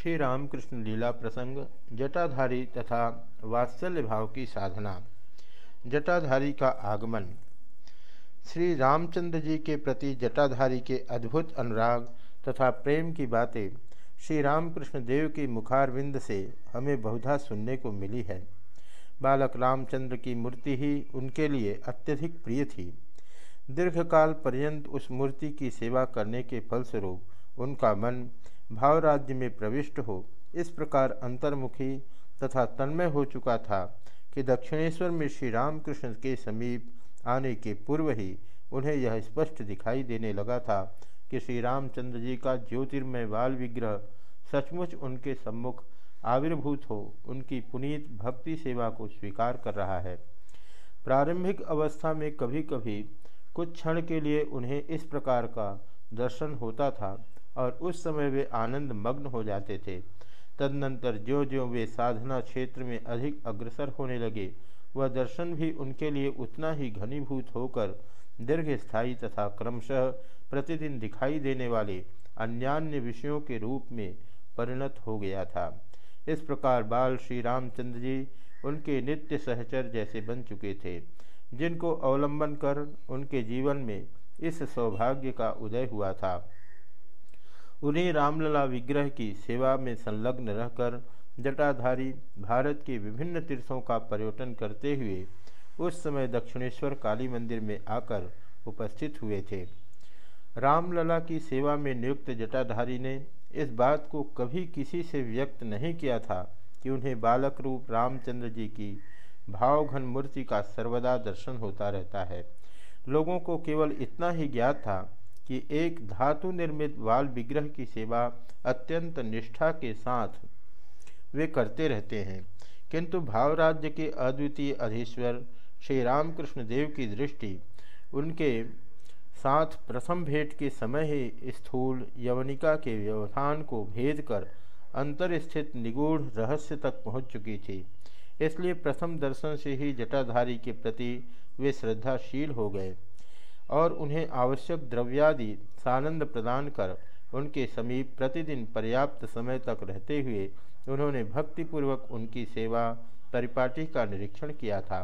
श्री रामकृष्ण लीला प्रसंग, जटाधारी तथा वात्सल्य भाव की साधना, जटाधारी का आगमन। श्री रामचंद्र जी के प्रति जटाधारी के अद्भुत अनुराग तथा प्रेम की बातें श्री रामकृष्ण देव की मुखारविंद से हमें बहुधा सुनने को मिली है। बालक रामचंद्र की मूर्ति ही उनके लिए अत्यधिक प्रिय थी। दीर्घकाल पर्यंत उस मूर्ति की सेवा करने के फलस्वरूप उनका मन भाव राज्य में प्रविष्ट हो, इस प्रकार अंतर्मुखी तथा तन्मय हो चुका था कि दक्षिणेश्वर में श्री रामकृष्ण के समीप आने के पूर्व ही उन्हें यह स्पष्ट दिखाई देने लगा था कि श्री रामचंद्र जी का ज्योतिर्मय बाल विग्रह सचमुच उनके सम्मुख आविर्भूत हो, उनकी पुनीत भक्ति सेवा को स्वीकार कर रहा है। प्रारंभिक अवस्था में कभी कभी कुछ क्षण के लिए उन्हें इस प्रकार का दर्शन होता था और उस समय वे आनंद मग्न हो जाते थे। तदनंतर जो जो वे साधना क्षेत्र में अधिक अग्रसर होने लगे, वह दर्शन भी उनके लिए उतना ही घनीभूत होकर दीर्घ स्थायी तथा क्रमशः प्रतिदिन दिखाई देने वाले अन्यान्य विषयों के रूप में परिणत हो गया था। इस प्रकार बाल श्री रामचंद्र जी उनके नित्य सहचर जैसे बन चुके थे, जिनको अवलंबन कर उनके जीवन में इस सौभाग्य का उदय हुआ था। उन्हीं रामलला विग्रह की सेवा में संलग्न रहकर जटाधारी भारत के विभिन्न तीर्थों का पर्यटन करते हुए उस समय दक्षिणेश्वर काली मंदिर में आकर उपस्थित हुए थे। रामलला की सेवा में नियुक्त जटाधारी ने इस बात को कभी किसी से व्यक्त नहीं किया था कि उन्हें बालक रूप रामचंद्र जी की भावघन मूर्ति का सर्वदा दर्शन होता रहता है। लोगों को केवल इतना ही ज्ञात था कि एक धातु निर्मित बाल विग्रह की सेवा अत्यंत निष्ठा के साथ वे करते रहते हैं। किंतु भावराज्य के अद्वितीय अधीश्वर श्री रामकृष्ण देव की दृष्टि, उनके साथ प्रथम भेंट के समय ही स्थूल यवनिका के व्यवधान को भेद कर अंतर स्थित निगूढ़ रहस्य तक पहुँच चुकी थी। इसलिए प्रथम दर्शन से ही जटाधारी के प्रति वे श्रद्धाशील हो गए। और उन्हें आवश्यक द्रव्यादि सानंद प्रदान कर उनके समीप प्रतिदिन पर्याप्त समय तक रहते हुए उन्होंने भक्तिपूर्वक उनकी सेवा परिपाटी का निरीक्षण किया था।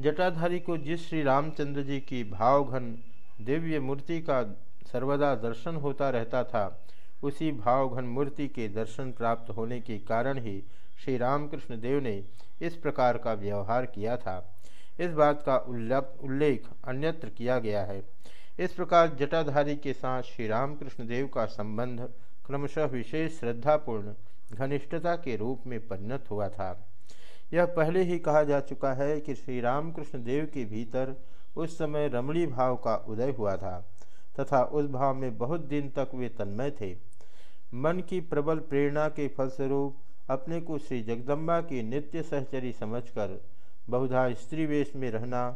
जटाधारी को जिस श्री रामचंद्र जी की भावघन दिव्य मूर्ति का सर्वदा दर्शन होता रहता था, उसी भावघन मूर्ति के दर्शन प्राप्त होने के कारण ही श्री रामकृष्ण देव ने इस प्रकार का व्यवहार किया था। इस बात का उल्लेख उल्लेख अन्यत्र किया गया है। इस प्रकार जटाधारी के साथ श्री रामकृष्ण देव का संबंध क्रमशः विशेष श्रद्धापूर्ण, घनिष्ठता के रूप में परिणत हुआ था। यह पहले ही कहा जा चुका है कि श्री रामकृष्ण देव के भीतर उस समय रमणी भाव का उदय हुआ था, तथा उस भाव में बहुत दिन तक वे तन्मय थे। मन की प्रबल प्रेरणा के फलस्वरूप अपने को श्री जगदम्बा की नित्य सहचरी समझकर बहुधा स्त्री वेश में रहना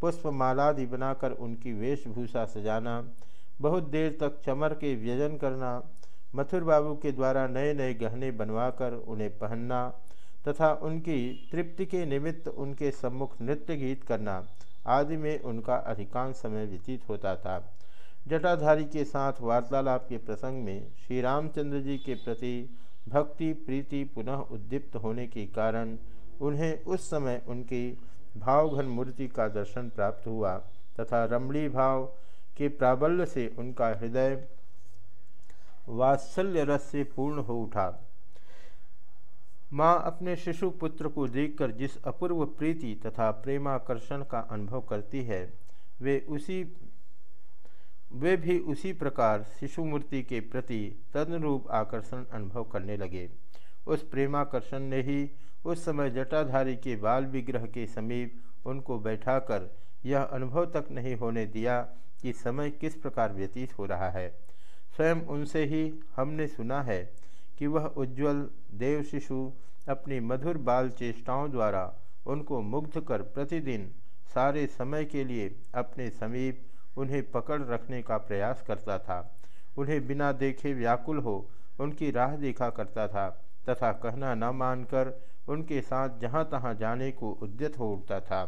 पुष्पमालादि बनाकर उनकी वेशभूषा सजाना, बहुत देर तक चमर के व्यजन करना, मथुर बाबू के द्वारा नए नए गहने बनवाकर उन्हें पहनना तथा उनकी तृप्ति के निमित्त उनके सम्मुख नृत्य गीत करना आदि में उनका अधिकांश समय व्यतीत होता था। जटाधारी के साथ वार्तालाप के प्रसंग में श्री रामचंद्र जी के प्रति भक्ति, प्रीति पुनः उद्दीप्त होने के कारण उन्हें उस समय उनकी भावघन मूर्ति का दर्शन प्राप्त हुआ तथा रमणी भाव के प्राबल्य से उनका हृदय वात्सल्य रस से पूर्ण हो उठा। माँ अपने शिशु पुत्र को देखकर जिस अपूर्व प्रीति तथा प्रेमाकर्षण का अनुभव करती है, वे उसी, वे भी उसी प्रकार शिशु मूर्ति के प्रति तदनुरूप आकर्षण अनुभव करने लगे। उस प्रेमाकर्षण ने ही उस समय जटाधारी के बाल विग्रह के समीप उनको बैठाकर यह अनुभव तक नहीं होने दिया कि समय किस प्रकार व्यतीत हो रहा है। स्वयं उनसे ही हमने सुना है कि वह उज्ज्वल देव शिशु अपनी मधुर बाल चेष्टाओं द्वारा उनको मुग्ध कर प्रतिदिन सारे समय के लिए अपने समीप उन्हें पकड़ रखने का प्रयास करता था। उन्हें बिना देखे व्याकुल हो उनकी राह देखा करता था। तथा कहना न मानकर उनके साथ जहाँ तहाँ जाने को उद्यत हो उठता था।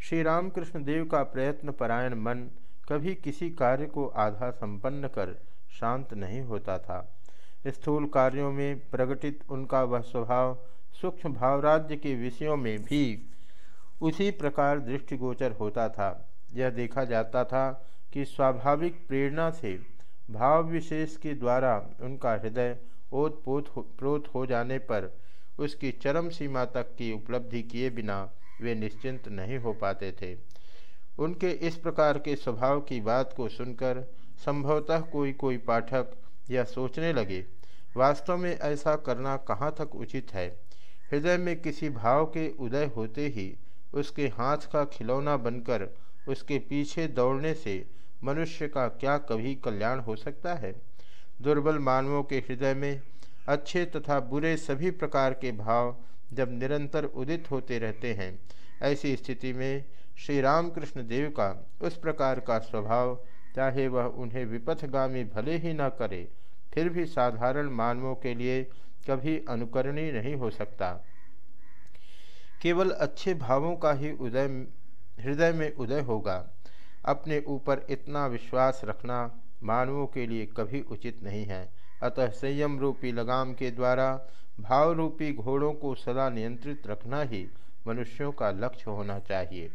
श्री रामकृष्ण देव का प्रयत्न परायण मन कभी किसी कार्य को आधा संपन्न कर शांत नहीं होता था। स्थूल कार्यों में प्रकटित उनका वह स्वभाव सूक्ष्म भावराज्य के विषयों में भी उसी प्रकार दृष्टिगोचर होता था। यह देखा जाता था कि स्वाभाविक प्रेरणा से भाव विशेष के द्वारा उनका हृदय ओतपोत प्रोत हो जाने पर उसकी चरम सीमा तक की उपलब्धि किए बिना वे निश्चिंत नहीं हो पाते थे। उनके इस प्रकार के स्वभाव की बात को सुनकर संभवतः कोई कोई पाठक यह सोचने लगे, वास्तव में ऐसा करना कहाँ तक उचित है? हृदय में किसी भाव के उदय होते ही उसके हाथ का खिलौना बनकर उसके पीछे दौड़ने से मनुष्य का क्या कभी कल्याण हो सकता है? दुर्बल मानवों के हृदय में अच्छे तथा बुरे सभी प्रकार के भाव जब निरंतर उदित होते रहते हैं। ऐसी स्थिति में श्री रामकृष्ण देव का उस प्रकार का स्वभाव, चाहे वह उन्हें विपथगामी भले ही न करे, फिर भी साधारण मानवों के लिए कभी अनुकरणीय नहीं हो सकता। केवल अच्छे भावों का ही उदय, हृदय में उदय होगा। अपने ऊपर इतना विश्वास रखना मानवों के लिए कभी उचित नहीं है। अतः संयम रूपी लगाम के द्वारा भाव रूपी घोड़ों को सदा नियंत्रित रखना ही मनुष्यों का लक्ष्य होना चाहिए।